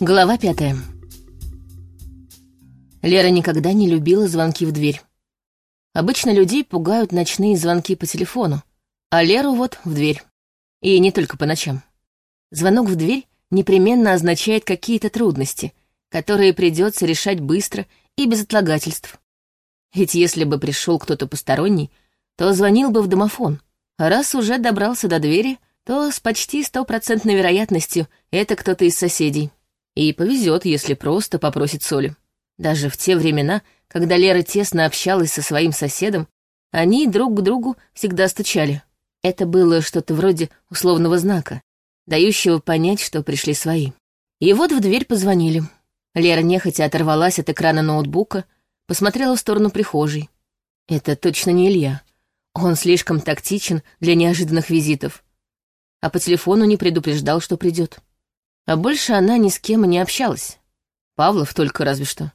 Глава пятая. Лера никогда не любила звонки в дверь. Обычно людей пугают ночные звонки по телефону, а Леру вот в дверь. И не только по ночам. Звонок в дверь непременно означает какие-то трудности, которые придется решать быстро и без отлагательств. Ведь если бы пришел кто-то посторонний, то звонил бы в домофон, раз уже добрался до двери, то с почти стопроцентной вероятностью это кто-то из соседей. И повезет, если просто попросит соли. Даже в те времена, когда Лера тесно общалась со своим соседом, они друг к другу всегда стучали. Это было что-то вроде условного знака, дающего понять, что пришли свои. И вот в дверь позвонили. Лера нехотя оторвалась от экрана ноутбука, посмотрела в сторону прихожей. Это точно не Илья. Он слишком тактичен для неожиданных визитов. А по телефону не предупреждал, что придет. А больше она ни с кем не общалась. Павлов только разве что.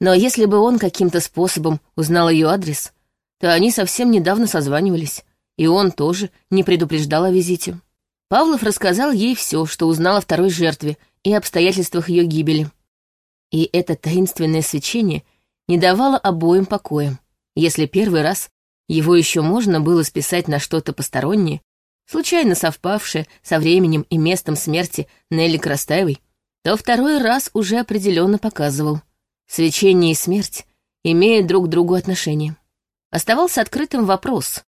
Но если бы он каким-то способом узнал ее адрес, то они совсем недавно созванивались, и он тоже не предупреждал о визите. Павлов рассказал ей все, что узнал о второй жертве и обстоятельствах ее гибели. И это таинственное свечение не давало обоим покоя. Если первый раз его еще можно было списать на что-то постороннее, случайно совпавшее со временем и местом смерти Нелли Крастаевой, то второй раз уже определенно показывал. Свечение и смерть имеют друг к другу отношение. Оставался открытым вопрос,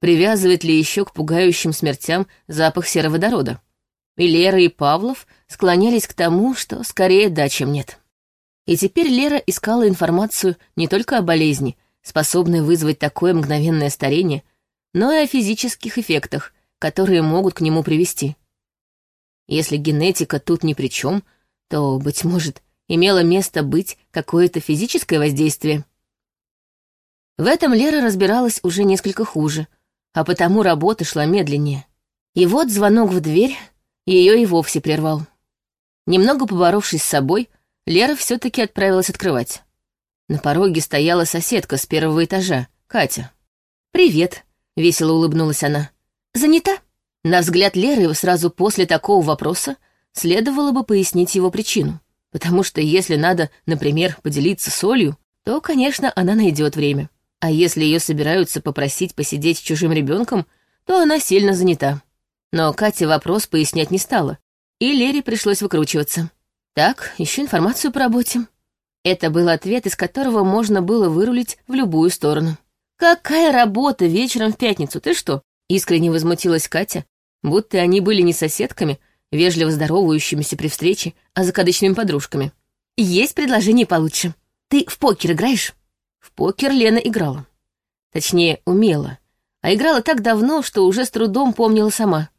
привязывает ли еще к пугающим смертям запах сероводорода. И Лера, и Павлов склонялись к тому, что скорее да, чем нет. И теперь Лера искала информацию не только о болезни, способной вызвать такое мгновенное старение, но и о физических эффектах, которые могут к нему привести. Если генетика тут ни при чем, то, быть может, имело место быть какое-то физическое воздействие. В этом Лера разбиралась уже несколько хуже, а потому работа шла медленнее. И вот звонок в дверь ее и вовсе прервал. Немного поборовшись с собой, Лера все-таки отправилась открывать. На пороге стояла соседка с первого этажа, Катя. «Привет», — весело улыбнулась она. Занята? На взгляд Леры сразу после такого вопроса следовало бы пояснить его причину. Потому что если надо, например, поделиться солью, то, конечно, она найдет время. А если ее собираются попросить посидеть с чужим ребенком, то она сильно занята. Но Катя вопрос пояснять не стала, и Лере пришлось выкручиваться. Так, ищу информацию по работе. Это был ответ, из которого можно было вырулить в любую сторону. «Какая работа вечером в пятницу? Ты что, Искренне возмутилась Катя, будто они были не соседками, вежливо здоровающимися при встрече, а закадычными подружками. «Есть предложение получше. Ты в покер играешь?» В покер Лена играла. Точнее, умела. А играла так давно, что уже с трудом помнила сама.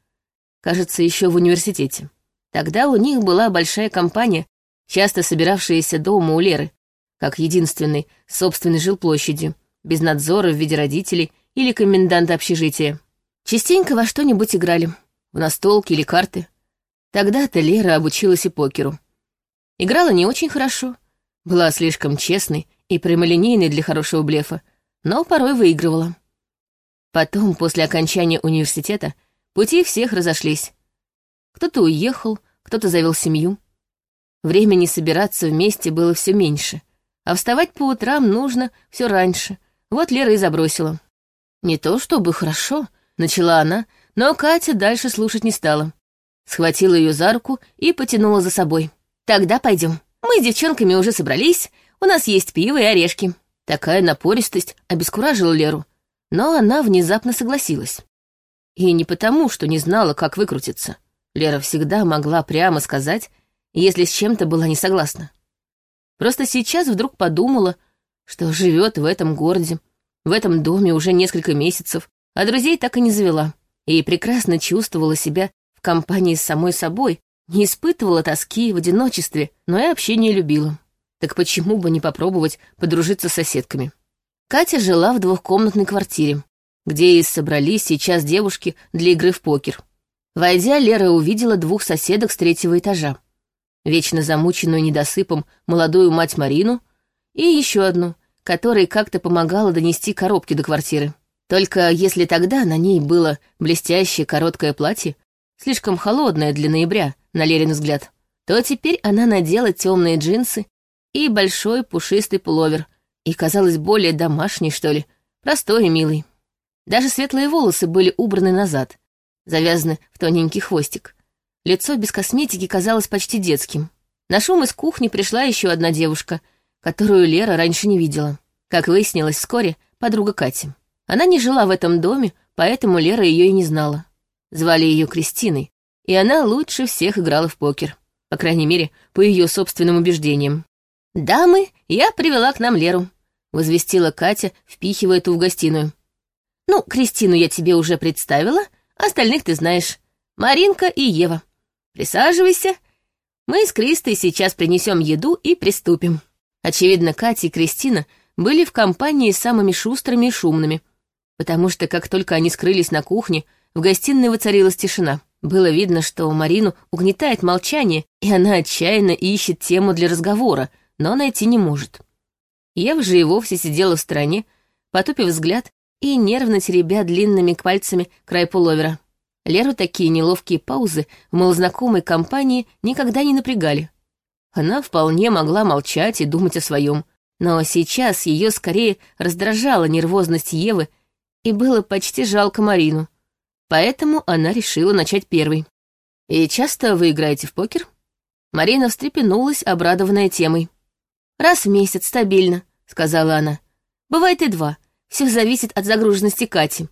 Кажется, еще в университете. Тогда у них была большая компания, часто собиравшаяся дома у Леры, как единственной, собственной жилплощадью, без надзора в виде родителей или коменданта общежития. Частенько во что-нибудь играли, в настолки или карты. Тогда-то Лера обучилась и покеру. Играла не очень хорошо, была слишком честной и прямолинейной для хорошего блефа, но порой выигрывала. Потом, после окончания университета, пути всех разошлись. Кто-то уехал, кто-то завел семью. Времени собираться вместе было все меньше, а вставать по утрам нужно все раньше. Вот Лера и забросила. Не то чтобы хорошо, Начала она, но Катя дальше слушать не стала. Схватила ее за руку и потянула за собой. «Тогда пойдем. Мы с девчонками уже собрались, у нас есть пиво и орешки». Такая напористость обескуражила Леру, но она внезапно согласилась. И не потому, что не знала, как выкрутиться. Лера всегда могла прямо сказать, если с чем-то была не согласна. Просто сейчас вдруг подумала, что живет в этом городе, в этом доме уже несколько месяцев, а друзей так и не завела. И прекрасно чувствовала себя в компании с самой собой, не испытывала тоски в одиночестве, но и общение любила. Так почему бы не попробовать подружиться с соседками? Катя жила в двухкомнатной квартире, где и собрались сейчас девушки для игры в покер. Войдя, Лера увидела двух соседок с третьего этажа. Вечно замученную недосыпом молодую мать Марину и еще одну, которой как-то помогала донести коробки до квартиры. Только если тогда на ней было блестящее короткое платье, слишком холодное для ноября, на Лерин взгляд, то теперь она надела темные джинсы и большой пушистый пуловер, и казалась более домашней, что ли, простой и милой. Даже светлые волосы были убраны назад, завязаны в тоненький хвостик. Лицо без косметики казалось почти детским. На шум из кухни пришла еще одна девушка, которую Лера раньше не видела. Как выяснилось вскоре, подруга Кати. Она не жила в этом доме, поэтому Лера ее и не знала. Звали ее Кристиной, и она лучше всех играла в покер. По крайней мере, по ее собственным убеждениям. «Дамы, я привела к нам Леру», — возвестила Катя, впихивая ту в гостиную. «Ну, Кристину я тебе уже представила, остальных ты знаешь. Маринка и Ева. Присаживайся. Мы с Кристой сейчас принесем еду и приступим». Очевидно, Катя и Кристина были в компании самыми шустрыми и шумными, потому что как только они скрылись на кухне, в гостиной воцарилась тишина. Было видно, что Марину угнетает молчание, и она отчаянно ищет тему для разговора, но найти не может. Ева же и вовсе сидела в стороне, потупив взгляд и нервно теребя длинными пальцами край пуловера. Леру такие неловкие паузы в малознакомой компании никогда не напрягали. Она вполне могла молчать и думать о своем, но сейчас ее скорее раздражала нервозность Евы, и было почти жалко Марину. Поэтому она решила начать первой. «И часто вы играете в покер?» Марина встрепенулась, обрадованная темой. «Раз в месяц, стабильно», — сказала она. «Бывает и два. Все зависит от загруженности Кати.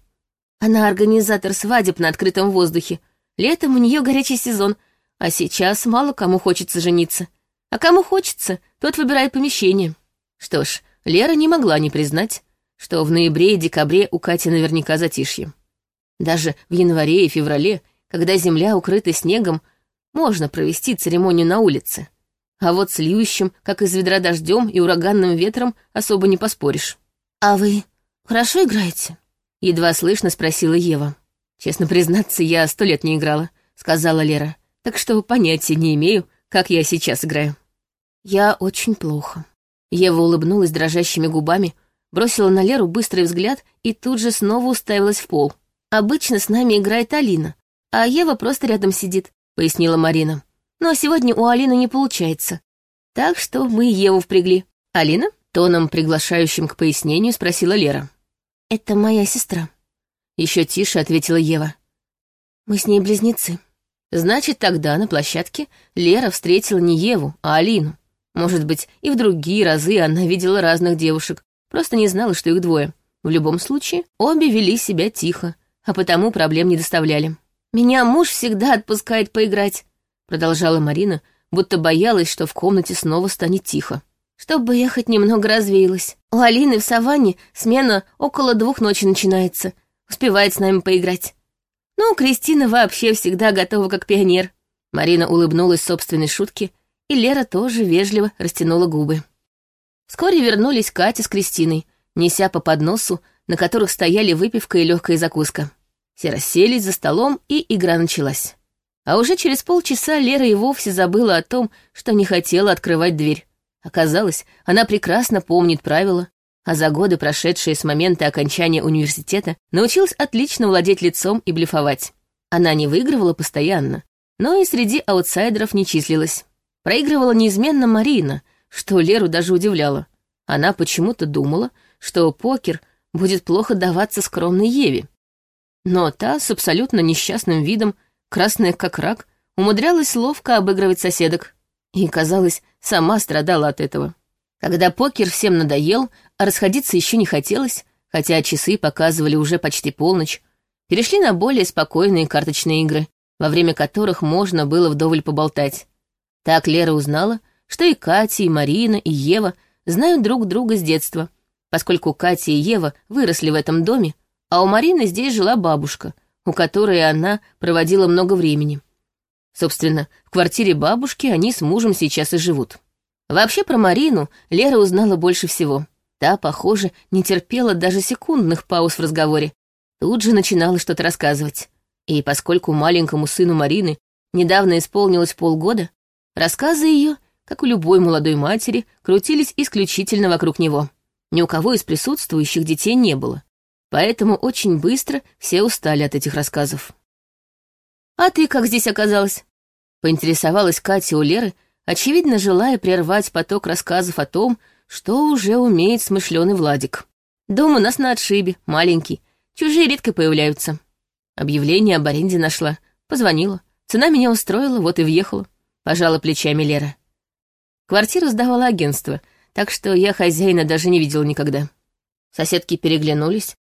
Она организатор свадеб на открытом воздухе. Летом у нее горячий сезон, а сейчас мало кому хочется жениться. А кому хочется, тот выбирает помещение». Что ж, Лера не могла не признать, что в ноябре и декабре у Кати наверняка затишье. Даже в январе и феврале, когда земля укрыта снегом, можно провести церемонию на улице. А вот с льющим, как из ведра дождем и ураганным ветром, особо не поспоришь. «А вы хорошо играете?» — едва слышно спросила Ева. «Честно признаться, я сто лет не играла», — сказала Лера. «Так что понятия не имею, как я сейчас играю». «Я очень плохо», Ева улыбнулась дрожащими губами, бросила на Леру быстрый взгляд и тут же снова уставилась в пол. «Обычно с нами играет Алина, а Ева просто рядом сидит», — пояснила Марина. «Но сегодня у Алины не получается. Так что мы Еву впрягли». «Алина?» — тоном, приглашающим к пояснению, спросила Лера. «Это моя сестра», — еще тише ответила Ева. «Мы с ней близнецы». Значит, тогда на площадке Лера встретила не Еву, а Алину. Может быть, и в другие разы она видела разных девушек, просто не знала, что их двое. В любом случае, обе вели себя тихо, а потому проблем не доставляли. «Меня муж всегда отпускает поиграть», — продолжала Марина, будто боялась, что в комнате снова станет тихо. «Чтобы я хоть немного развеялась. У Алины в саванне смена около двух ночи начинается. Успевает с нами поиграть. Ну, Кристина вообще всегда готова как пионер». Марина улыбнулась собственной шутке — и Лера тоже вежливо растянула губы. Вскоре вернулись Катя с Кристиной, неся по подносу, на которых стояли выпивка и легкая закуска. Все расселись за столом, и игра началась. А уже через полчаса Лера и вовсе забыла о том, что не хотела открывать дверь. Оказалось, она прекрасно помнит правила, а за годы, прошедшие с момента окончания университета, научилась отлично владеть лицом и блефовать. Она не выигрывала постоянно, но и среди аутсайдеров не числилась. Проигрывала неизменно Марина, что Леру даже удивляло. Она почему-то думала, что покер будет плохо даваться скромной Еве. Но та с абсолютно несчастным видом, красная как рак, умудрялась ловко обыгрывать соседок. И, казалось, сама страдала от этого. Когда покер всем надоел, а расходиться еще не хотелось, хотя часы показывали уже почти полночь, перешли на более спокойные карточные игры, во время которых можно было вдоволь поболтать. Так Лера узнала, что и Катя, и Марина, и Ева знают друг друга с детства, поскольку Катя и Ева выросли в этом доме, а у Марины здесь жила бабушка, у которой она проводила много времени. Собственно, в квартире бабушки они с мужем сейчас и живут. Вообще про Марину Лера узнала больше всего. Та, похоже, не терпела даже секундных пауз в разговоре. Тут же начинала что-то рассказывать. И поскольку маленькому сыну Марины недавно исполнилось полгода, Рассказы ее, как у любой молодой матери, крутились исключительно вокруг него. Ни у кого из присутствующих детей не было, поэтому очень быстро все устали от этих рассказов. «А ты как здесь оказалась?» — Поинтересовалась Катя у Леры, очевидно, желая прервать поток рассказов о том, что уже умеет смышленый Владик. Дом у нас на отшибе, маленький, чужие редко появляются. Объявление об аренде нашла, позвонила. Цена меня устроила, вот и въехала. Пожала плечами Лера. Квартиру сдавало агентство, так что я хозяина даже не видела никогда. Соседки переглянулись,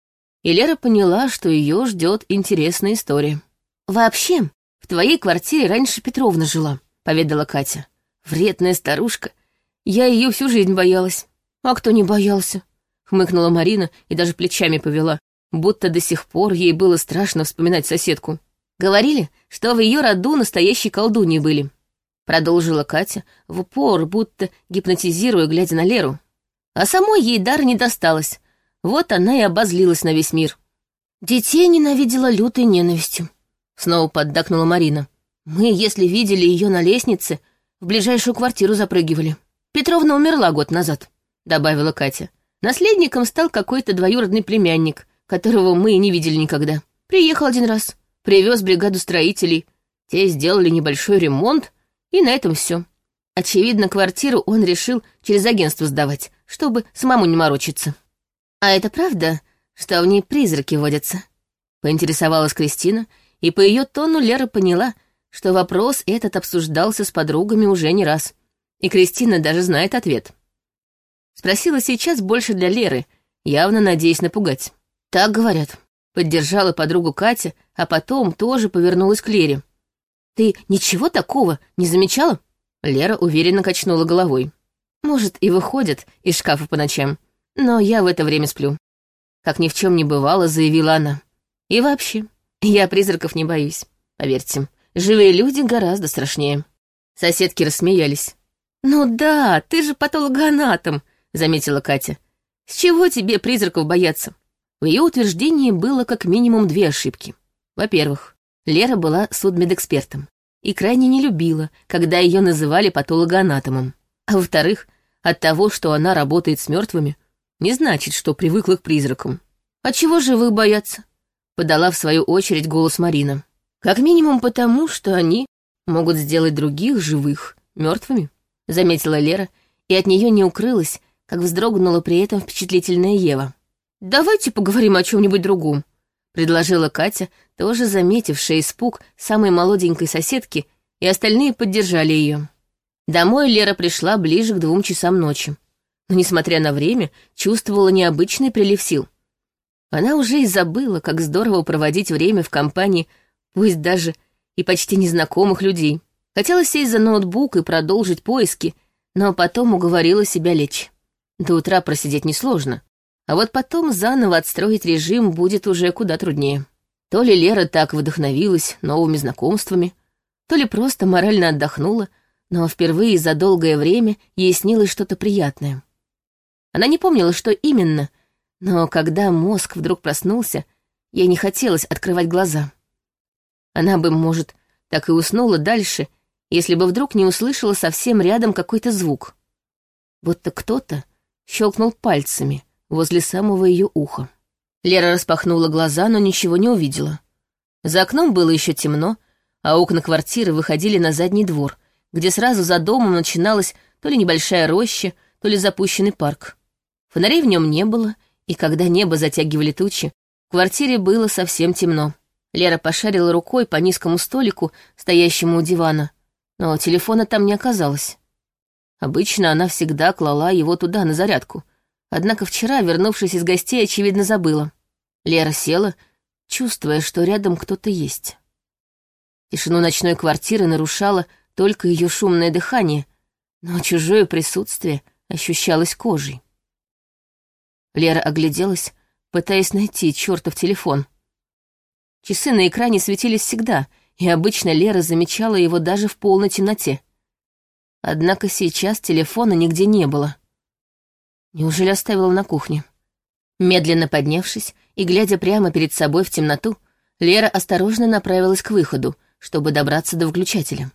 и Лера поняла, что ее ждет интересная история. «Вообще, в твоей квартире раньше Петровна жила», — поведала Катя. «Вредная старушка. Я ее всю жизнь боялась». «А кто не боялся?» — хмыкнула Марина и даже плечами повела, будто до сих пор ей было страшно вспоминать соседку. «Говорили, что в ее роду настоящие колдуньи были», — продолжила Катя, в упор, будто гипнотизируя, глядя на Леру. А самой ей дар не досталось. Вот она и обозлилась на весь мир. Детей ненавидела лютой ненавистью. Снова поддакнула Марина. Мы, если видели ее на лестнице, в ближайшую квартиру запрыгивали. Петровна умерла год назад, добавила Катя. Наследником стал какой-то двоюродный племянник, которого мы и не видели никогда. Приехал один раз, привез бригаду строителей. Те сделали небольшой ремонт, и на этом все. Очевидно, квартиру он решил через агентство сдавать, чтобы самому не морочиться. «А это правда, что в ней призраки водятся?» — поинтересовалась Кристина, и по ее тону Лера поняла, что вопрос этот обсуждался с подругами уже не раз, и Кристина даже знает ответ. Спросила сейчас больше для Леры, явно надеясь напугать. «Так говорят», — поддержала подругу Катя, а потом тоже повернулась к Лере. Ты ничего такого не замечала?» Лера уверенно качнула головой. «Может, и выходят из шкафа по ночам, но я в это время сплю». Как ни в чем не бывало, заявила она. «И вообще, я призраков не боюсь, поверьте. Живые люди гораздо страшнее». Соседки рассмеялись. «Ну да, ты же патологоанатом», — заметила Катя. «С чего тебе призраков бояться?» В ее утверждении было как минимум две ошибки. Во-первых, Лера была судмедэкспертом и крайне не любила, когда ее называли патологоанатомом. А во-вторых, от того, что она работает с мертвыми, не значит, что привыкла к призракам. «А чего живых бояться?» — подала в свою очередь голос Марина. «Как минимум потому, что они могут сделать других живых мертвыми», — заметила Лера, и от нее не укрылась, как вздрогнула при этом впечатлительная Ева. «Давайте поговорим о чем-нибудь другом», — предложила Катя, тоже заметившая испуг самой молоденькой соседки, и остальные поддержали ее. Домой Лера пришла ближе к двум часам ночи, но, несмотря на время, чувствовала необычный прилив сил. Она уже и забыла, как здорово проводить время в компании, пусть даже и почти незнакомых людей. Хотела сесть за ноутбук и продолжить поиски, но потом уговорила себя лечь. До утра просидеть несложно, а вот потом заново отстроить режим будет уже куда труднее. То ли Лера так вдохновилась новыми знакомствами, то ли просто морально отдохнула, но впервые за долгое время ей снилось что-то приятное. Она не помнила, что именно, но когда мозг вдруг проснулся, ей не хотелось открывать глаза. Она бы, может, так и уснула дальше, если бы вдруг не услышала совсем рядом какой-то звук. Будто кто-то щелкнул пальцами — возле самого ее уха. Лера распахнула глаза, но ничего не увидела. За окном было еще темно, а окна квартиры выходили на задний двор, где сразу за домом начиналась то ли небольшая роща, то ли запущенный парк. Фонарей в нем не было, и когда небо затягивали тучи, в квартире было совсем темно. Лера пошарила рукой по низкому столику, стоящему у дивана, но телефона там не оказалось. Обычно она всегда клала его туда, на зарядку, Однако вчера, вернувшись из гостей, очевидно забыла. Лера села, чувствуя, что рядом кто-то есть. Тишину ночной квартиры нарушало только ее шумное дыхание, но чужое присутствие ощущалось кожей. Лера огляделась, пытаясь найти чертов телефон. Часы на экране светились всегда, и обычно Лера замечала его даже в полной темноте. Однако сейчас телефона нигде не было. Неужели оставила на кухне? Медленно поднявшись и глядя прямо перед собой в темноту, Лера осторожно направилась к выходу, чтобы добраться до выключателя.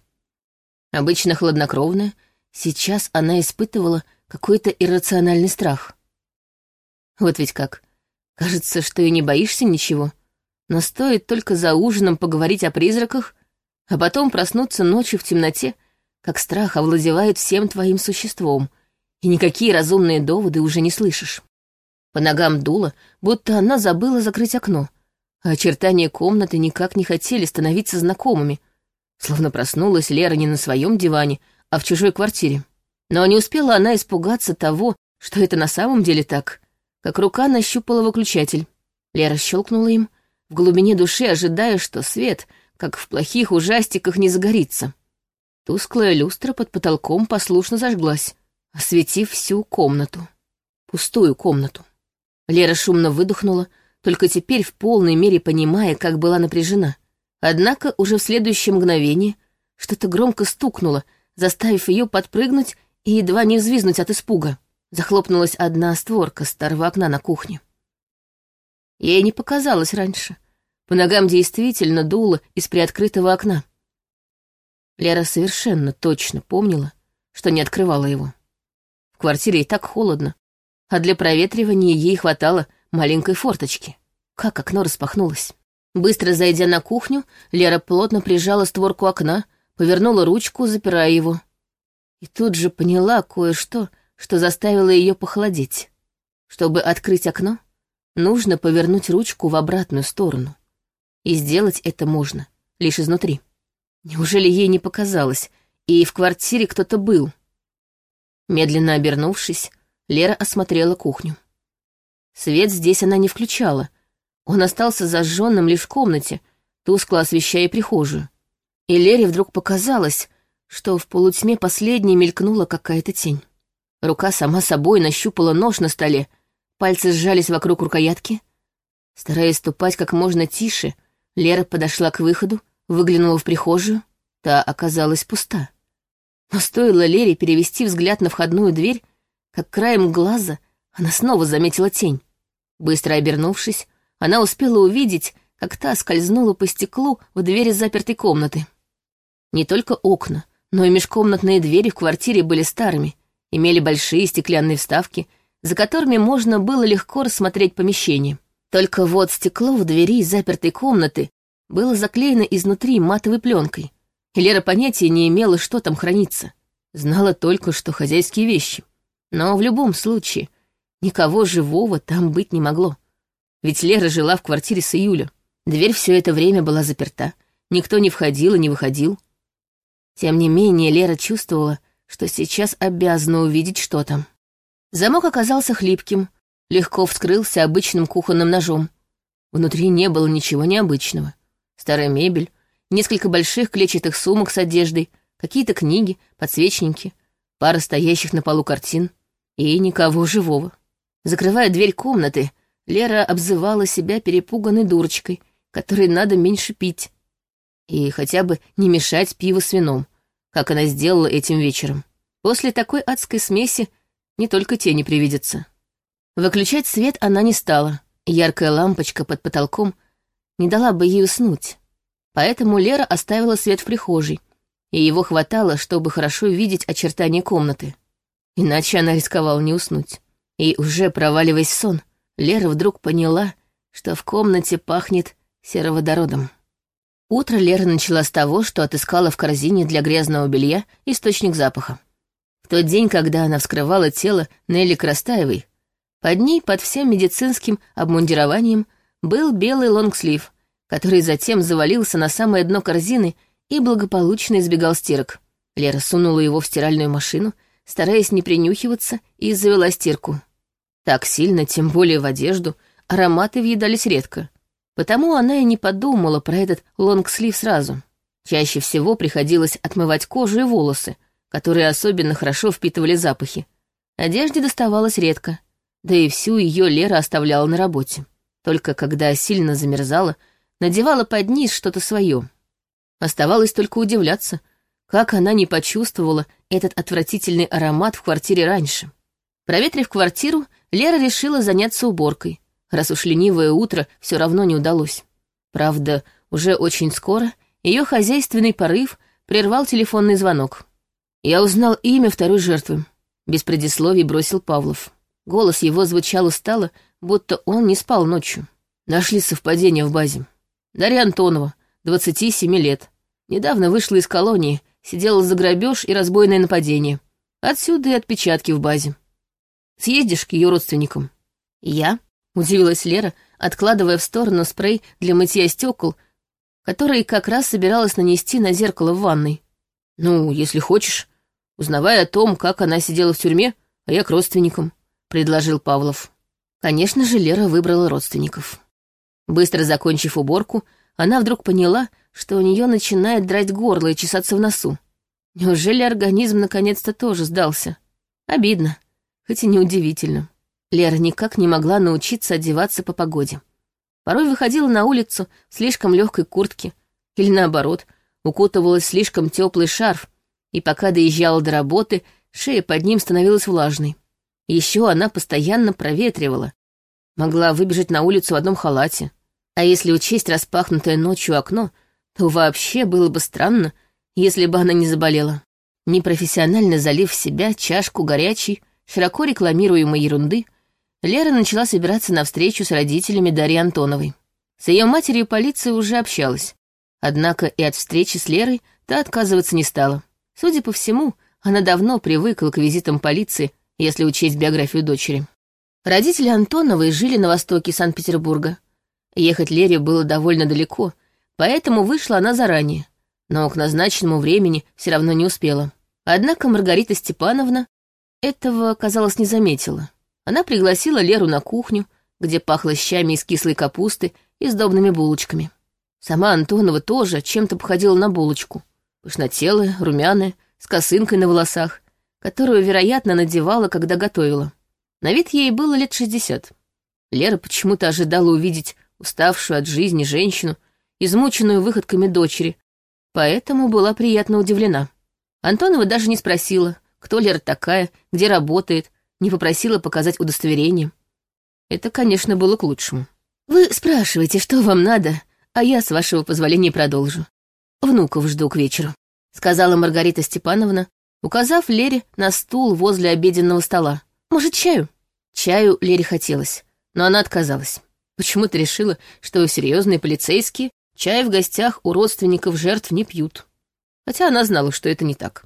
Обычно хладнокровная, сейчас она испытывала какой-то иррациональный страх. Вот ведь как. Кажется, что и не боишься ничего, но стоит только за ужином поговорить о призраках, а потом проснуться ночью в темноте, как страх овладевает всем твоим существом, и никакие разумные доводы уже не слышишь. По ногам дуло, будто она забыла закрыть окно, а очертания комнаты никак не хотели становиться знакомыми, словно проснулась Лера не на своем диване, а в чужой квартире. Но не успела она испугаться того, что это на самом деле так, как рука нащупала выключатель. Лера щелкнула им, в глубине души ожидая, что свет, как в плохих ужастиках, не загорится. Тусклая люстра под потолком послушно зажглась, осветив всю комнату. Пустую комнату. Лера шумно выдохнула, только теперь в полной мере понимая, как была напряжена. Однако уже в следующее мгновение что-то громко стукнуло, заставив ее подпрыгнуть и едва не взвизнуть от испуга. Захлопнулась одна створка старого окна на кухне. Ей не показалось раньше. По ногам действительно дуло из приоткрытого окна. Лера совершенно точно помнила, что не открывала его. В квартире и так холодно, а для проветривания ей хватало маленькой форточки. Как окно распахнулось. Быстро зайдя на кухню, Лера плотно прижала створку окна, повернула ручку, запирая его. И тут же поняла кое-что, что заставило ее похолодеть. Чтобы открыть окно, нужно повернуть ручку в обратную сторону. И сделать это можно лишь изнутри. Неужели ей не показалось, и в квартире кто-то был? Медленно обернувшись, Лера осмотрела кухню. Свет здесь она не включала. Он остался зажженным лишь в комнате, тускло освещая прихожую. И Лере вдруг показалось, что в полутьме последней мелькнула какая-то тень. Рука сама собой нащупала нож на столе, пальцы сжались вокруг рукоятки. Стараясь ступать как можно тише, Лера подошла к выходу, выглянула в прихожую. Та оказалась пуста. Но стоило Лере перевести взгляд на входную дверь, как краем глаза она снова заметила тень. Быстро обернувшись, она успела увидеть, как та скользнула по стеклу в двери запертой комнаты. Не только окна, но и межкомнатные двери в квартире были старыми, имели большие стеклянные вставки, за которыми можно было легко рассмотреть помещение. Только вот стекло в двери запертой комнаты было заклеено изнутри матовой пленкой, Лера понятия не имела, что там хранится. Знала только, что хозяйские вещи. Но в любом случае, никого живого там быть не могло. Ведь Лера жила в квартире с июля. Дверь все это время была заперта, никто не входил и не выходил. Тем не менее, Лера чувствовала, что сейчас обязана увидеть, что там. Замок оказался хлипким, легко вскрылся обычным кухонным ножом. Внутри не было ничего необычного. Старая мебель, несколько больших клетчатых сумок с одеждой, какие-то книги, подсвечники, пара стоящих на полу картин и никого живого. Закрывая дверь комнаты, Лера обзывала себя перепуганной дурочкой, которой надо меньше пить, и хотя бы не мешать пиву с вином, как она сделала этим вечером. После такой адской смеси не только тени привидятся. Выключать свет она не стала. Яркая лампочка под потолком не дала бы ей уснуть. Поэтому Лера оставила свет в прихожей, и его хватало, чтобы хорошо видеть очертания комнаты. Иначе она рисковала не уснуть. И уже проваливаясь в сон, Лера вдруг поняла, что в комнате пахнет сероводородом. Утро Лера начала с того, что отыскала в корзине для грязного белья источник запаха. В тот день, когда она вскрывала тело Нелли Крастаевой, под ней, под всем медицинским обмундированием, был белый лонгслив, который затем завалился на самое дно корзины и благополучно избегал стирок. Лера сунула его в стиральную машину, стараясь не принюхиваться, и завела стирку. Так сильно, тем более в одежду, ароматы въедались редко. Потому она и не подумала про этот лонгслив сразу. Чаще всего приходилось отмывать кожу и волосы, которые особенно хорошо впитывали запахи. Одежде доставалось редко, да и всю ее Лера оставляла на работе. Только когда сильно замерзала, надевала под низ что-то свое. Оставалось только удивляться, как она не почувствовала этот отвратительный аромат в квартире раньше. Проветрив квартиру, Лера решила заняться уборкой раз уж ленивое утро все равно не удалось. Правда, уже очень скоро ее хозяйственный порыв прервал телефонный звонок. Я узнал имя второй жертвы. Без предисловий бросил Павлов. Голос его звучал устало, будто он не спал ночью. Нашли совпадение в базе. Дарья Антонова, 27 лет. Недавно вышла из колонии, сидела за грабеж и разбойное нападение. Отсюда и отпечатки в базе. Съездишь к ее родственникам?» «Я?» — удивилась Лера, откладывая в сторону спрей для мытья стекол, который как раз собиралась нанести на зеркало в ванной. «Ну, если хочешь, узнавай о том, как она сидела в тюрьме, а я к родственникам», — предложил Павлов. Конечно же, Лера выбрала родственников. Быстро закончив уборку, она вдруг поняла, что у нее начинает драть горло и чесаться в носу. Неужели организм наконец-то тоже сдался? Обидно, хоть и неудивительно. Лера никак не могла научиться одеваться по погоде. Порой выходила на улицу в слишком легкой куртке, или наоборот, укутывалась в слишком теплый шарф, и пока доезжала до работы, шея под ним становилась влажной. Еще она постоянно проветривала. Могла выбежать на улицу в одном халате. А если учесть распахнутое ночью окно, то вообще было бы странно, если бы она не заболела. Непрофессионально залив в себя чашку горячей, широко рекламируемой ерунды, Лера начала собираться на встречу с родителями Дарьи Антоновой. С ее матерью полиция уже общалась. Однако и от встречи с Лерой та отказываться не стала. Судя по всему, она давно привыкла к визитам полиции если учесть биографию дочери. Родители Антоновой жили на востоке Санкт-Петербурга. Ехать Лере было довольно далеко, поэтому вышла она заранее, но к назначенному времени все равно не успела. Однако Маргарита Степановна этого, казалось, не заметила. Она пригласила Леру на кухню, где пахло щами из кислой капусты и сдобными булочками. Сама Антонова тоже чем-то походила на булочку. Пышнотелая, румяная, с косынкой на волосах, которую, вероятно, надевала, когда готовила. На вид ей было лет шестьдесят. Лера почему-то ожидала увидеть уставшую от жизни женщину, измученную выходками дочери, поэтому была приятно удивлена. Антонова даже не спросила, кто Лера такая, где работает, не попросила показать удостоверение. Это, конечно, было к лучшему. «Вы спрашиваете, что вам надо, а я, с вашего позволения, продолжу. Внуков жду к вечеру», — сказала Маргарита Степановна, указав Лере на стул возле обеденного стола. «Может, чаю?» Чаю Лере хотелось, но она отказалась. Почему-то решила, что серьезные полицейские чай в гостях у родственников жертв не пьют. Хотя она знала, что это не так.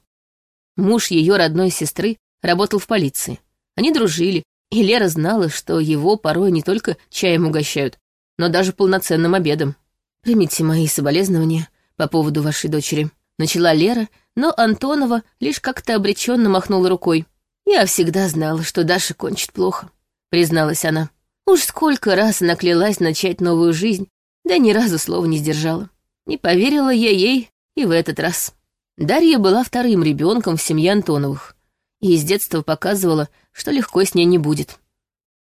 Муж ее родной сестры работал в полиции. Они дружили, и Лера знала, что его порой не только чаем угощают, но даже полноценным обедом. «Примите мои соболезнования по поводу вашей дочери», — начала Лера, но Антонова лишь как-то обреченно махнула рукой. «Я всегда знала, что Даша кончит плохо», — призналась она. Уж сколько раз она клялась начать новую жизнь, да ни разу слова не сдержала. Не поверила я ей и в этот раз. Дарья была вторым ребенком в семье Антоновых, и с детства показывала, что легко с ней не будет.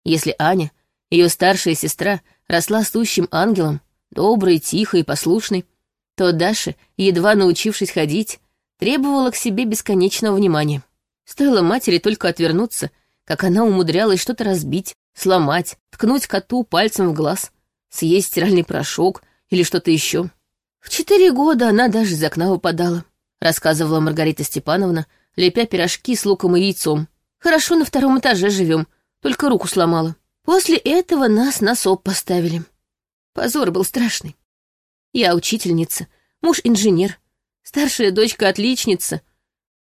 Если Аня, ее старшая сестра, росла сущим ангелом, доброй, тихой и послушной, то Даша, едва научившись ходить, требовала к себе бесконечного внимания. Стоило матери только отвернуться, как она умудрялась что-то разбить, сломать, ткнуть коту пальцем в глаз, съесть стиральный порошок или что-то еще. В четыре года она даже из окна выпадала, рассказывала Маргарита Степановна, лепя пирожки с луком и яйцом. Хорошо на втором этаже живем, только руку сломала. После этого нас на соп поставили. Позор был страшный. Я учительница, муж инженер, Старшая дочка отличница.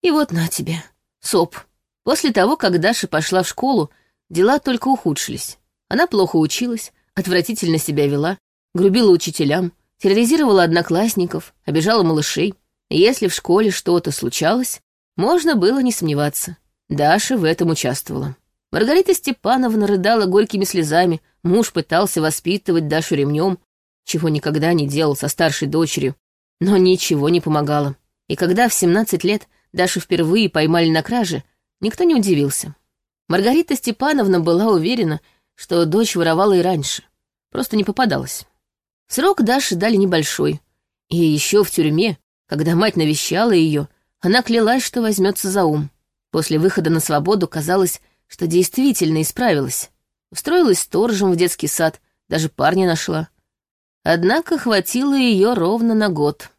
И вот на тебе, СОП. После того, как Даша пошла в школу, дела только ухудшились. Она плохо училась, отвратительно себя вела, грубила учителям, терроризировала одноклассников, обижала малышей. Если в школе что-то случалось, можно было не сомневаться. Даша в этом участвовала. Маргарита Степановна рыдала горькими слезами, муж пытался воспитывать Дашу ремнем, чего никогда не делал со старшей дочерью, но ничего не помогало. И когда в 17 лет Дашу впервые поймали на краже, никто не удивился. Маргарита Степановна была уверена, что дочь воровала и раньше, просто не попадалась. Срок Даше дали небольшой, и еще в тюрьме, когда мать навещала ее, она клялась, что возьмется за ум. После выхода на свободу казалось, что действительно исправилась. Устроилась сторожем в детский сад, даже парня нашла. Однако хватило ее ровно на год.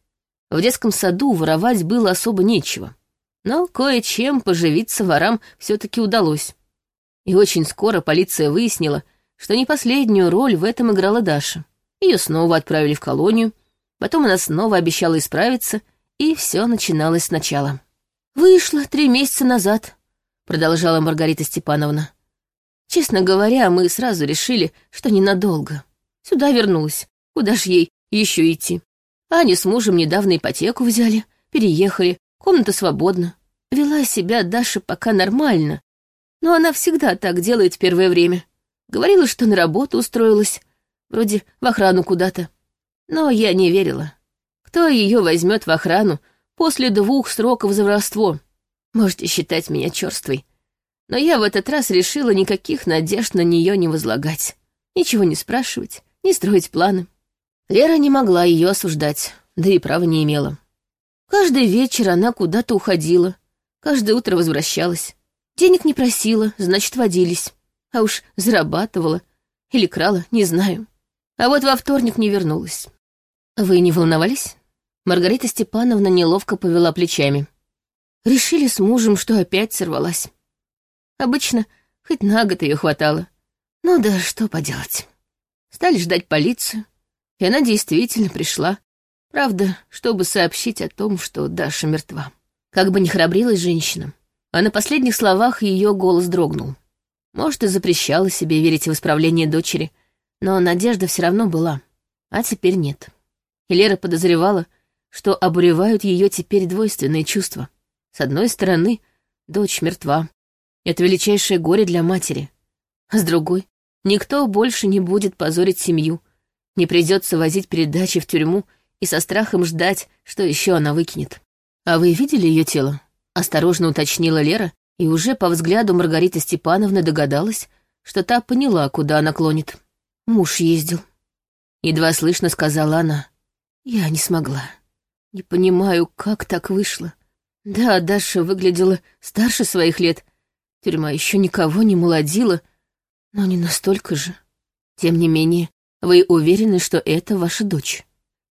В детском саду воровать было особо нечего. Но кое-чем поживиться ворам все-таки удалось. И очень скоро полиция выяснила, что не последнюю роль в этом играла Даша. Ее снова отправили в колонию, Потом она снова обещала исправиться, и все начиналось сначала. «Вышла три месяца назад», — продолжала Маргарита Степановна. «Честно говоря, мы сразу решили, что ненадолго. Сюда вернулась. Куда ж ей еще идти? Аня с мужем недавно ипотеку взяли, переехали, комната свободна. Вела себя Даша пока нормально, но она всегда так делает в первое время. Говорила, что на работу устроилась, вроде в охрану куда-то. Но я не верила. Кто ее возьмет в охрану после двух сроков за воровство? Можете считать меня черствой. Но я в этот раз решила никаких надежд на нее не возлагать. Ничего не спрашивать, не строить планы. Лера не могла ее осуждать, да и права не имела. Каждый вечер она куда-то уходила, каждое утро возвращалась. Денег не просила, значит, водились. А уж зарабатывала или крала, не знаю. А вот во вторник не вернулась. Вы не волновались? Маргарита Степановна неловко повела плечами. Решили с мужем, что опять сорвалась. Обычно хоть на год ее хватало. Ну да что поделать. Стали ждать полицию, и она действительно пришла. Правда, чтобы сообщить о том, что Даша мертва. Как бы ни храбрилась женщина, а на последних словах ее голос дрогнул. Может, и запрещала себе верить в исправление дочери, но надежда все равно была, а теперь нет. И Лера подозревала, что обуревают ее теперь двойственные чувства. С одной стороны, дочь мертва. Это величайшее горе для матери. А с другой, никто больше не будет позорить семью, не придется возить передачи в тюрьму и со страхом ждать, что еще она выкинет. А вы видели ее тело? Осторожно уточнила Лера, и уже по взгляду Маргариты Степановны догадалась, что та поняла, куда она клонит. Муж ездил. Едва слышно сказала она. Я не смогла. Не понимаю, как так вышло. Да, Даша выглядела старше своих лет. Тюрьма еще никого не молодила, но не настолько же. Тем не менее, вы уверены, что это ваша дочь?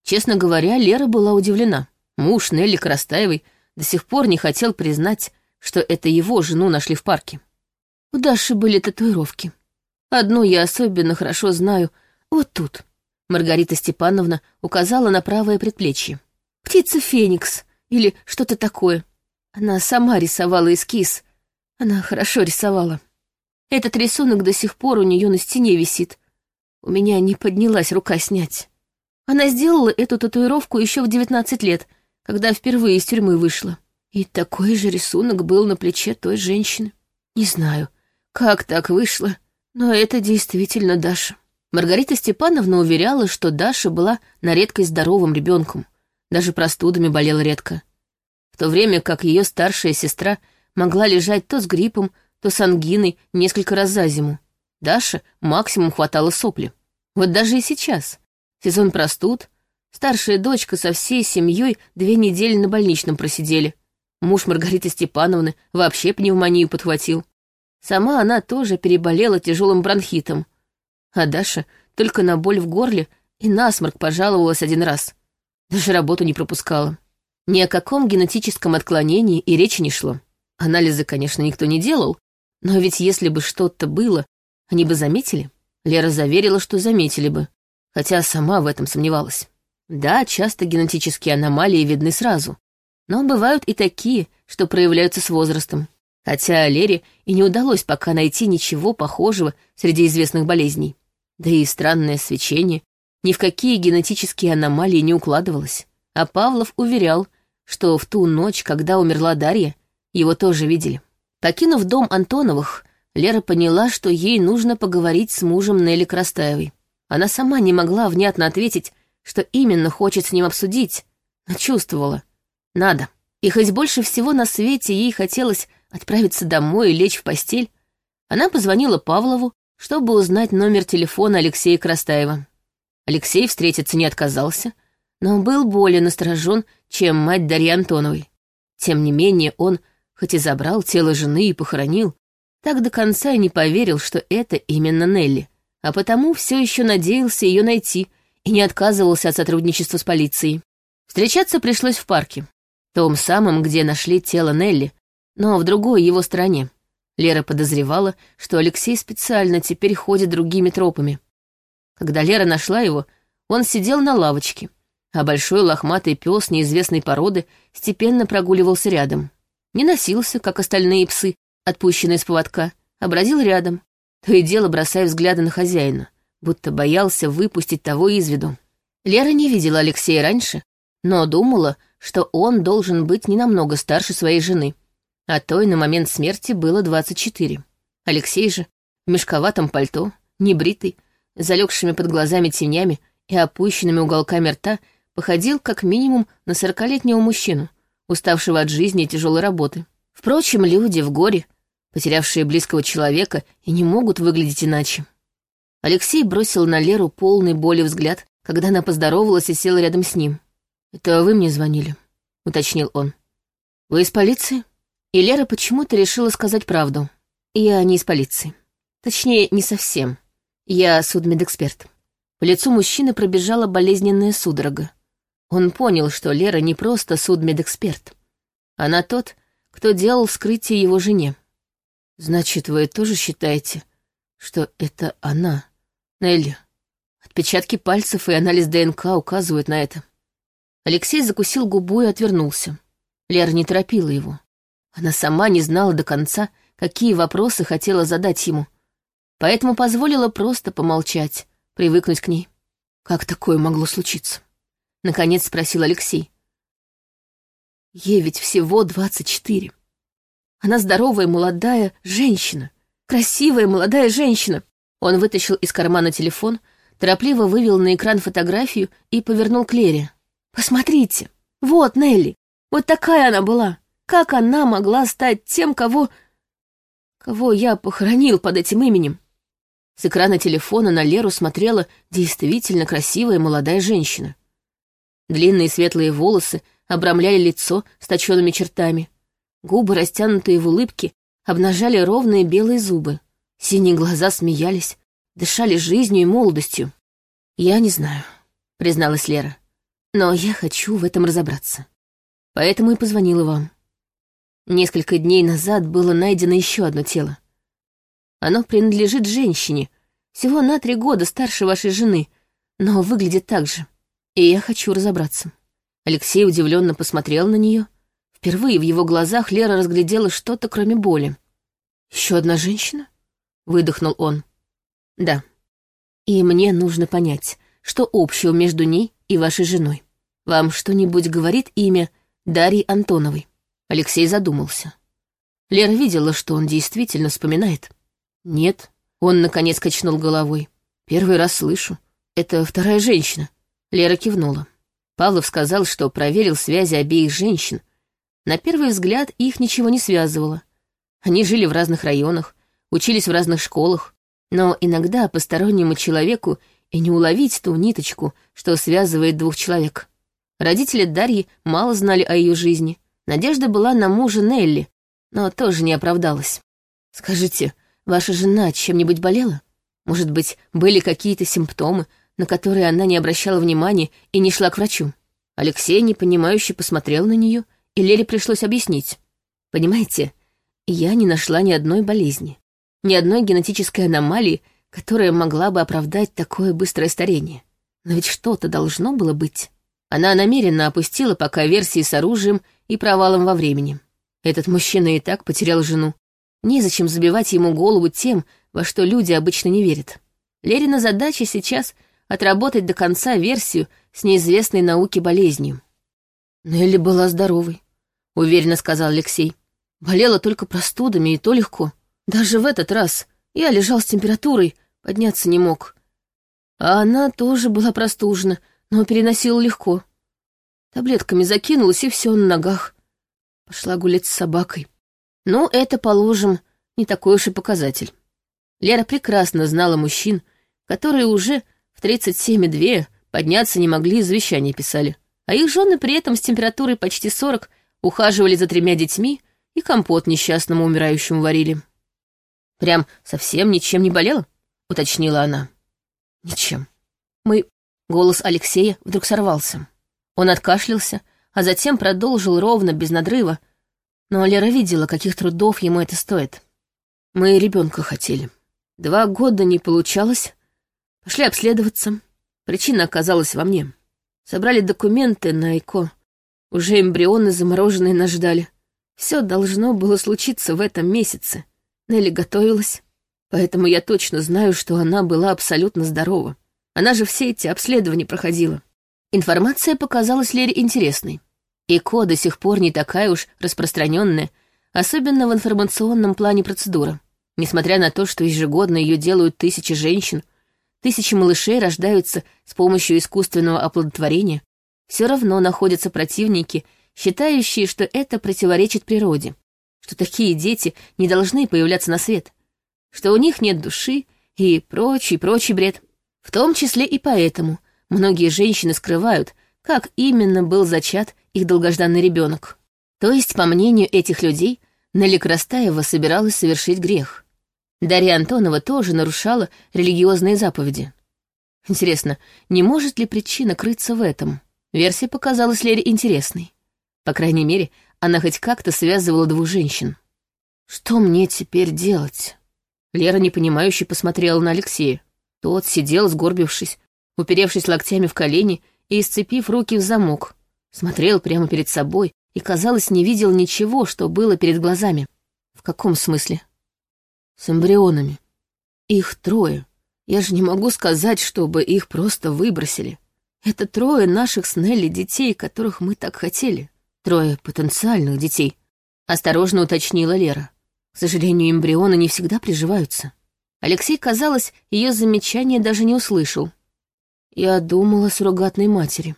Честно говоря, Лера была удивлена. Муж Нелли Крастаевой до сих пор не хотел признать, что это его жену нашли в парке. У Даши были татуировки. Одну я особенно хорошо знаю, вот тут. Маргарита Степановна указала на правое предплечье. Птица Феникс или что-то такое. Она сама рисовала эскиз. Она хорошо рисовала. Этот рисунок до сих пор у нее на стене висит. У меня не поднялась рука снять. Она сделала эту татуировку еще в 19 лет, когда впервые из тюрьмы вышла. И такой же рисунок был на плече той женщины. Не знаю, как так вышло, но это действительно Даша. Маргарита Степановна уверяла, что Даша была на редкость здоровым ребенком, даже простудами болела редко. В то время как ее старшая сестра могла лежать то с гриппом, то с ангиной несколько раз за зиму. Даша максимум хватало сопли. Вот даже и сейчас. Сезон простуд, Старшая дочка со всей семьей две недели на больничном просидели. Муж Маргариты Степановны вообще пневмонию подхватил. Сама она тоже переболела тяжелым бронхитом. А Даша только на боль в горле и насморк пожаловалась один раз. Даже работу не пропускала. Ни о каком генетическом отклонении и речи не шло. Анализы, конечно, никто не делал, но ведь если бы что-то было, они бы заметили. Лера заверила, что заметили бы, хотя сама в этом сомневалась. Да, часто генетические аномалии видны сразу, но бывают и такие, что проявляются с возрастом. Хотя Лере и не удалось пока найти ничего похожего среди известных болезней. Да и странное свечение ни в какие генетические аномалии не укладывалось. А Павлов уверял, что в ту ночь, когда умерла Дарья, его тоже видели. Покинув дом Антоновых, Лера поняла, что ей нужно поговорить с мужем Нелли Крастаевой. Она сама не могла внятно ответить, что именно хочет с ним обсудить, но чувствовала. Надо. И хоть больше всего на свете ей хотелось отправиться домой и лечь в постель, она позвонила Павлову, чтобы узнать номер телефона Алексея Крастаева. Алексей встретиться не отказался, но был более насторожен, чем мать Дарьи Антоновой. Тем не менее, он, хоть и забрал тело жены и похоронил, так до конца и не поверил, что это именно Нелли, а потому все еще надеялся ее найти — и не отказывался от сотрудничества с полицией. Встречаться пришлось в парке, том самом, где нашли тело Нелли, но в другой его стороне. Лера подозревала, что Алексей специально теперь ходит другими тропами. Когда Лера нашла его, он сидел на лавочке, а большой лохматый пес неизвестной породы степенно прогуливался рядом. Не носился, как остальные псы, отпущенные с поводка, а бродил рядом, то и дело бросая взгляды на хозяина, будто боялся выпустить того из виду. Лера не видела Алексея раньше, но думала, что он должен быть не намного старше своей жены, а той на момент смерти было 24. Алексей же в мешковатом пальто, небритый, залегшими под глазами тенями и опущенными уголками рта, походил как минимум на сорокалетнего мужчину, уставшего от жизни и тяжелой работы. Впрочем, люди в горе, потерявшие близкого человека, и не могут выглядеть иначе. Алексей бросил на Леру полный боли взгляд, когда она поздоровалась и села рядом с ним. «Это вы мне звонили?» — уточнил он. «Вы из полиции?» И Лера почему-то решила сказать правду. «Я не из полиции. Точнее, не совсем. Я судмедэксперт». По лицу мужчины пробежала болезненная судорога. Он понял, что Лера не просто судмедэксперт. Она тот, кто делал вскрытие его жене. «Значит, вы тоже считаете, что это она, Нелли?» Отпечатки пальцев и анализ ДНК указывают на это. Алексей закусил губу и отвернулся. Лера не торопила его. Она сама не знала до конца, какие вопросы хотела задать ему, поэтому позволила просто помолчать, привыкнуть к ней. Как такое могло случиться? Наконец спросил Алексей. Ей ведь всего двадцать четыре. Она здоровая молодая женщина. Красивая молодая женщина. Он вытащил из кармана телефон, торопливо вывел на экран фотографию и повернул к Лере. «Посмотрите! Вот Нелли! Вот такая она была! Как она могла стать тем, кого... кого я похоронил под этим именем?» С экрана телефона на Леру смотрела действительно красивая молодая женщина. Длинные светлые волосы обрамляли лицо с точенными чертами. Губы, растянутые в улыбке, обнажали ровные белые зубы. Синие глаза смеялись, дышали жизнью и молодостью. «Я не знаю», — призналась Лера. «Но я хочу в этом разобраться. Поэтому и позвонила вам. Несколько дней назад было найдено еще одно тело. Оно принадлежит женщине, всего на три года старше вашей жены, но выглядит так же и я хочу разобраться». Алексей удивленно посмотрел на нее. Впервые в его глазах Лера разглядела что-то, кроме боли. «Еще одна женщина?» — выдохнул он. «Да. И мне нужно понять, что общего между ней и вашей женой. Вам что-нибудь говорит имя Дарьи Антоновой?» Алексей задумался. Лера видела, что он действительно вспоминает. «Нет», — он наконец качнул головой. «Первый раз слышу. Это вторая женщина. Лера кивнула. Павлов сказал, что проверил связи обеих женщин. На первый взгляд их ничего не связывало. Они жили в разных районах, учились в разных школах, но иногда постороннему человеку и не уловить ту ниточку, что связывает двух человек. Родители Дарьи мало знали о ее жизни. Надежда была на мужа Нелли, но тоже не оправдалась. «Скажите, ваша жена чем-нибудь болела? Может быть, были какие-то симптомы, на которые она не обращала внимания и не шла к врачу. Алексей, непонимающе, посмотрел на нее, и Лере пришлось объяснить. «Понимаете, я не нашла ни одной болезни, ни одной генетической аномалии, которая могла бы оправдать такое быстрое старение. Но ведь что-то должно было быть». Она намеренно опустила пока версии с оружием и провалом во времени. Этот мужчина и так потерял жену. Незачем забивать ему голову тем, во что люди обычно не верят. Лерина задача сейчас отработать до конца версию с неизвестной науке болезнью. «Нелли была здоровой», — уверенно сказал Алексей. «Болела только простудами, и то легко. Даже в этот раз я лежал с температурой, подняться не мог. А она тоже была простужена, но переносила легко. Таблетками закинулась, и все на ногах. Пошла гулять с собакой. Ну, это, положим, не такой уж и показатель. Лера прекрасно знала мужчин, которые уже в 37,2 подняться не могли и завещание писали. А их жены при этом с температурой почти 40 ухаживали за тремя детьми и компот несчастному умирающему варили. «Прям совсем ничем не болела?» — уточнила она. «Ничем. Мы...» Голос Алексея вдруг сорвался. Он откашлялся, а затем продолжил ровно, без надрыва, но Лера видела, каких трудов ему это стоит. «Мы ребенка хотели. Два года не получалось, Пошли обследоваться. Причина оказалась во мне. Собрали документы на ЭКО. Уже эмбрионы замороженные нас ждали. Все должно было случиться в этом месяце. Нелли готовилась. Поэтому я точно знаю, что она была абсолютно здорова. Она же все эти обследования проходила. Информация показалась Лере интересной. ЭКО до сих пор не такая уж распространенная, особенно в информационном плане процедура. Несмотря на то, что ежегодно ее делают тысячи женщин, тысячи малышей рождаются с помощью искусственного оплодотворения, все равно находятся противники, считающие, что это противоречит природе, что такие дети не должны появляться на свет, что у них нет души и прочий, прочий бред. В том числе и поэтому многие женщины скрывают, как именно был зачат их долгожданный ребенок. То есть, по мнению этих людей, Нелли Крастаева собиралась совершить грех. Дарья Антонова тоже нарушала религиозные заповеди. Интересно, не может ли причина крыться в этом? Версия показалась Лере интересной. По крайней мере, она хоть как-то связывала двух женщин. «Что мне теперь делать?» Лера непонимающе посмотрела на Алексея. Тот сидел, сгорбившись, уперевшись локтями в колени и сцепив руки в замок. Смотрел прямо перед собой и, казалось, не видел ничего, что было перед глазами. В каком смысле? С эмбрионами. Их трое. Я же не могу сказать, чтобы их просто выбросили. Это трое наших с Нелли детей, которых мы так хотели. Трое потенциальных детей. Осторожно уточнила Лера. К сожалению, эмбрионы не всегда приживаются. Алексей, казалось, ее замечание даже не услышал. Я думала о суррогатной матери.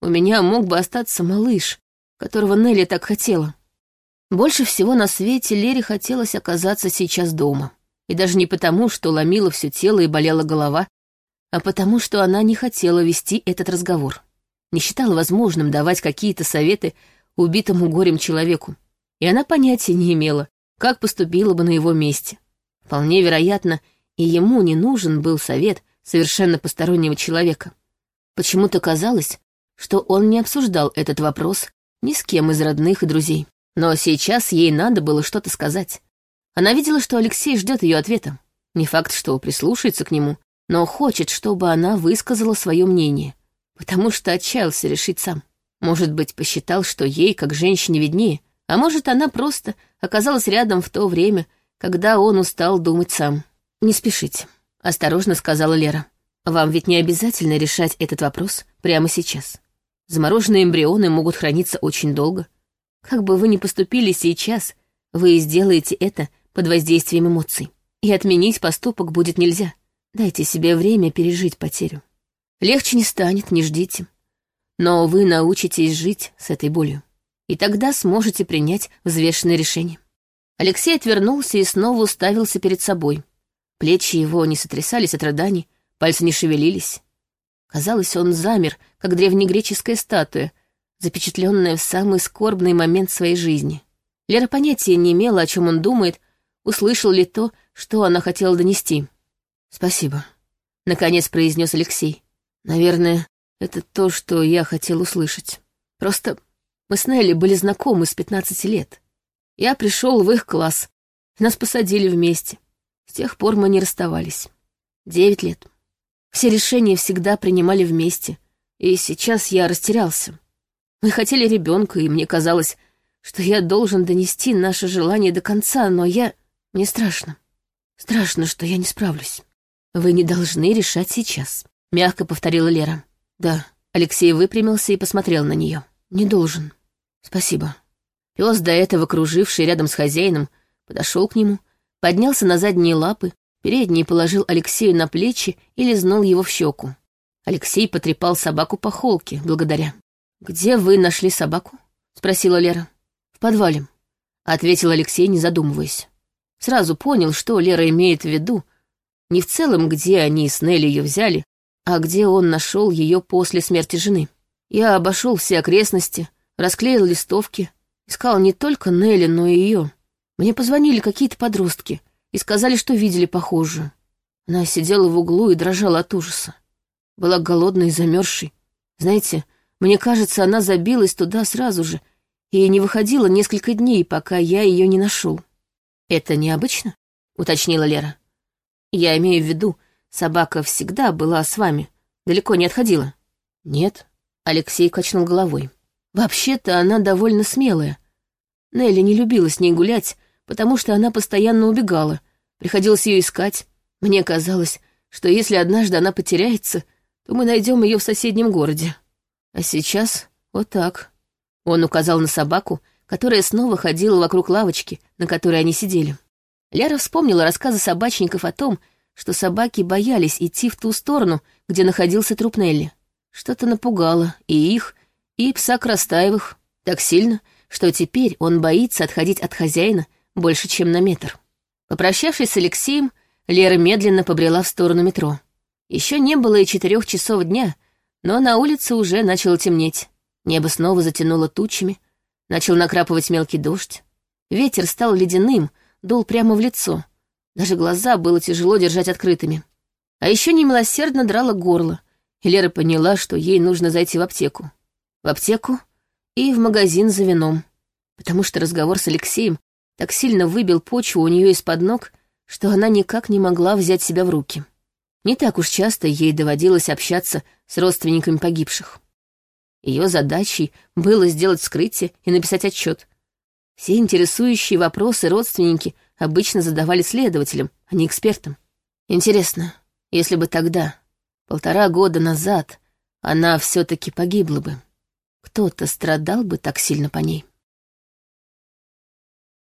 У меня мог бы остаться малыш, которого Нелли так хотела. Больше всего на свете Лере хотелось оказаться сейчас дома. И даже не потому, что ломило все тело и болела голова, а потому, что она не хотела вести этот разговор. Не считала возможным давать какие-то советы убитому горем человеку. И она понятия не имела, как поступила бы на его месте. Вполне вероятно, и ему не нужен был совет совершенно постороннего человека. Почему-то казалось, что он не обсуждал этот вопрос ни с кем из родных и друзей. Но сейчас ей надо было что-то сказать. Она видела, что Алексей ждет ее ответа. Не факт, что прислушается к нему, но хочет, чтобы она высказала свое мнение, потому что отчаялся решить сам. Может быть, посчитал, что ей, как женщине, виднее, а может, она просто оказалась рядом в то время, когда он устал думать сам. «Не спешите», — осторожно сказала Лера. «Вам ведь не обязательно решать этот вопрос прямо сейчас. Замороженные эмбрионы могут храниться очень долго. Как бы вы ни поступили сейчас, вы сделаете это под воздействием эмоций. И отменить поступок будет нельзя. Дайте себе время пережить потерю. Легче не станет, не ждите. Но вы научитесь жить с этой болью и тогда сможете принять взвешенное решение. Алексей отвернулся и снова уставился перед собой. Плечи его не сотрясались от рыданий, пальцы не шевелились. Казалось, он замер, как древнегреческая статуя, запечатленная в самый скорбный момент своей жизни. Лера понятия не имела, о чем он думает, услышал ли то, что она хотела донести. «Спасибо», — наконец произнес Алексей. «Наверное, это то, что я хотел услышать. Просто мы с Нелли были знакомы с 15 лет. Я пришел в их класс. Нас посадили вместе. С тех пор мы не расставались. Девять лет. Все решения всегда принимали вместе. И сейчас я растерялся. Мы хотели ребенка, и мне казалось, что я должен донести наше желание до конца, но я... Мне страшно. Страшно, что я не справлюсь. Вы не должны решать сейчас, — мягко повторила Лера. Да, Алексей выпрямился и посмотрел на нее. Не должен. Спасибо. Пес, до этого круживший рядом с хозяином, подошел к нему, поднялся на задние лапы, передние положил Алексею на плечи и лизнул его в щеку. Алексей потрепал собаку по холке, благодаря. «Где вы нашли собаку?» — спросила Лера. «В подвале», — ответил Алексей, не задумываясь. Сразу понял, что Лера имеет в виду. Не в целом, где они с Нелли ее взяли, а где он нашел ее после смерти жены. Я обошел все окрестности, расклеил листовки, искал не только Нелли, но и ее. Мне позвонили какие-то подростки и сказали, что видели похожую. Она сидела в углу и дрожала от ужаса. Была голодной и замерзшей. Знаете, мне кажется, она забилась туда сразу же и не выходила несколько дней, пока я ее не нашел. «Это необычно?» — уточнила Лера. «Я имею в виду, собака всегда была с вами, далеко не отходила». «Нет», Алексей качнул головой. Вообще-то она довольно смелая. Нелли не любила с ней гулять, потому что она постоянно убегала. Приходилось ее искать. Мне казалось, что если однажды она потеряется, то мы найдем ее в соседнем городе. А сейчас вот так. Он указал на собаку, которая снова ходила вокруг лавочки, на которой они сидели. Лера вспомнила рассказы собачников о том, что собаки боялись идти в ту сторону, где находился труп Нелли. Что-то напугало и их, и пса Крастаевых так сильно, что теперь он боится отходить от хозяина больше, чем на метр. Попрощавшись с Алексеем, Лера медленно побрела в сторону метро. Еще не было и четырех часов дня, но на улице уже начало темнеть. Небо снова затянуло тучами, начал накрапывать мелкий дождь. Ветер стал ледяным, дул прямо в лицо. Даже глаза было тяжело держать открытыми. А еще немилосердно драло горло, и Лера поняла, что ей нужно зайти в аптеку. В аптеку и в магазин за вином, потому что разговор с Алексеем так сильно выбил почву у нее из-под ног, что она никак не могла взять себя в руки. Не так уж часто ей доводилось общаться с родственниками погибших. Ее задачей было сделать вскрытие и написать отчет. Все интересующие вопросы родственники обычно задавали следователям, а не экспертам. Интересно, если бы тогда, полтора года назад, она все-таки погибла бы, кто-то страдал бы так сильно по ней.